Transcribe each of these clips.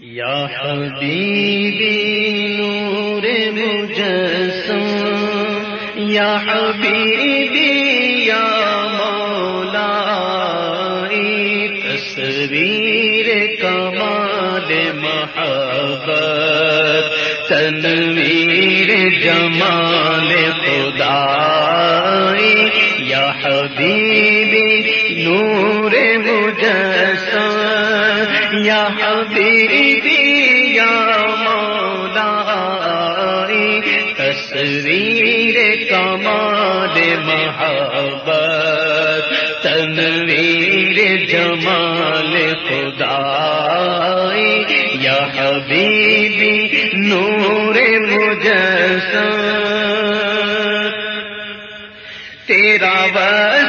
یا حبیبی نور مجسم، یا حبیبی، یا مولا تصویر کمال محبت، تنویر جمال خدا یا حبیبی نور مجسم یا حبیبی یا مولا تصویر کمال محبت تنویر جمال خدا یا حبیبی نور مجسم تیرا بس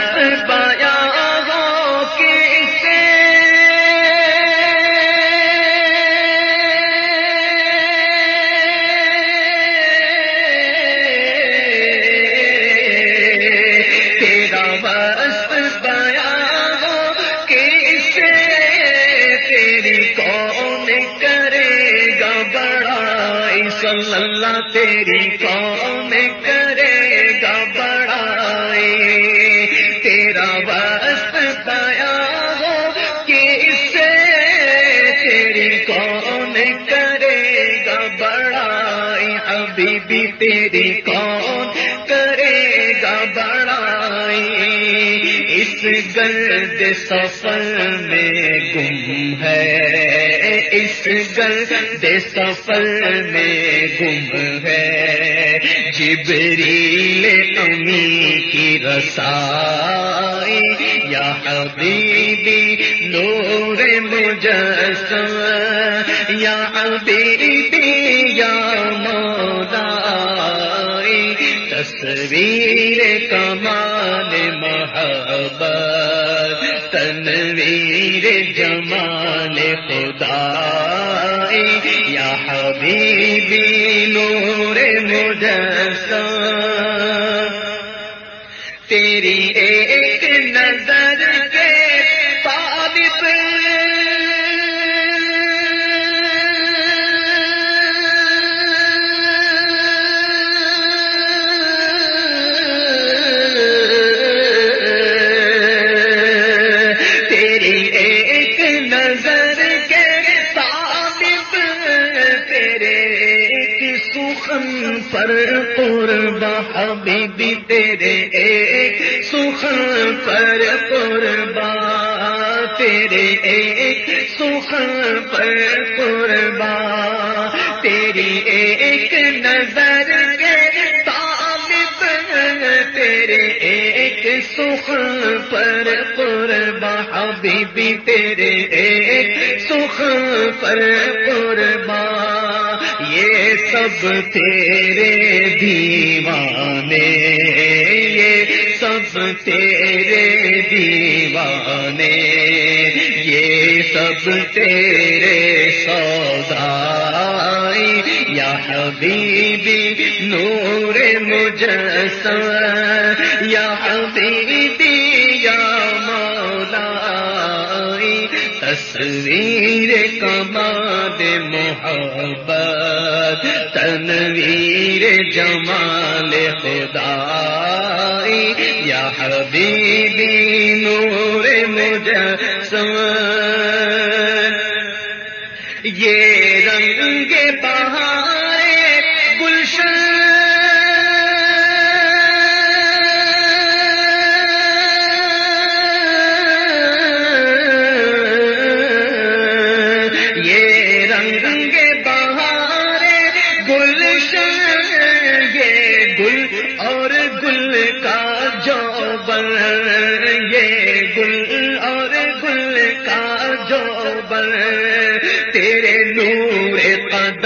صلی اللہ تیری کون کرے گا بڑائی۔ تیرا وسط پایا ہو کسے تیری کون کرے گا بڑائی۔ ابھی بھی تیری کون کرے گا بڑائی۔ اس گرد سفر میں گم ہے۔ اس گرد سفر میں گم ہے۔ جبریل امی کی رسائی، یا حبیبی نور مجسم، یا حبیبی یا مولائی، تصویر کمال محبت تصویر جمال خدا یا حبیبی نور مجسم پر قربا حبیبی تیرے ایک، سخن پر قربا تیرے ایک، سخن پر قربا تیری ایک نظر کے طالب تیرے ایک، سخن پر قربا حبیبی تیرے ایک، سخن پر قربا سب تیرے دیوانے، یہ سب تیرے دیوانے، یہ سب تیرے سودائی، یا حبیبی نور مجسم، یا حبیبی تصویر کماد محبت تنویر جمال خدا یا حبیبی نور مجسم یہ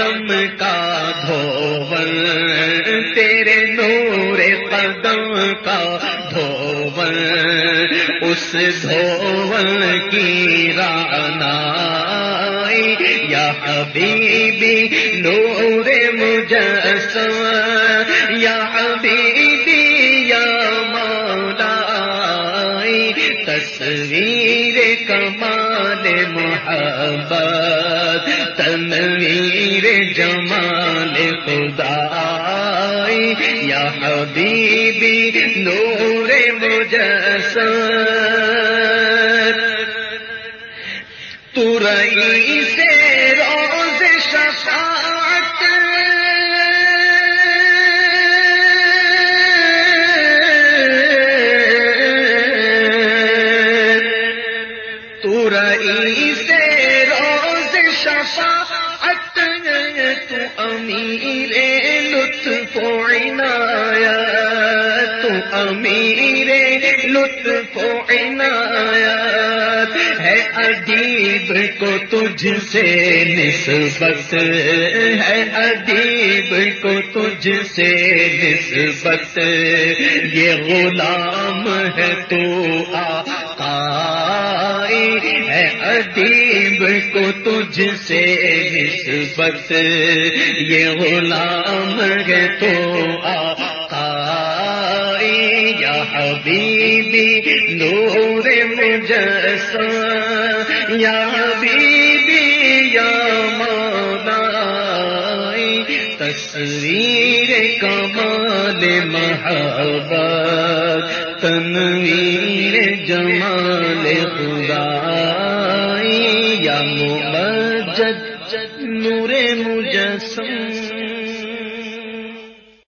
قدم کا دھوبل تیرے نور قدم کا دھوبل اس دھوبل کی رانا یا حبیبی نور مجسم، یا حبیبی تنویر کمال محبت تنویر جمال خدا یا حبیبی نور مجسم امیر لطف عنایت ہے ادیب کو تجھ سے نسبت، ہے ادیب کو تجھ سے نسبت، یہ غلام ہے تو آقا ہے ادیب کو تجھ سے نسبت، یہ غلام ہے تو آقا حبیبی نور مجسم یا حبیبی یا مولا تصویر کمال محبت تنویر جمال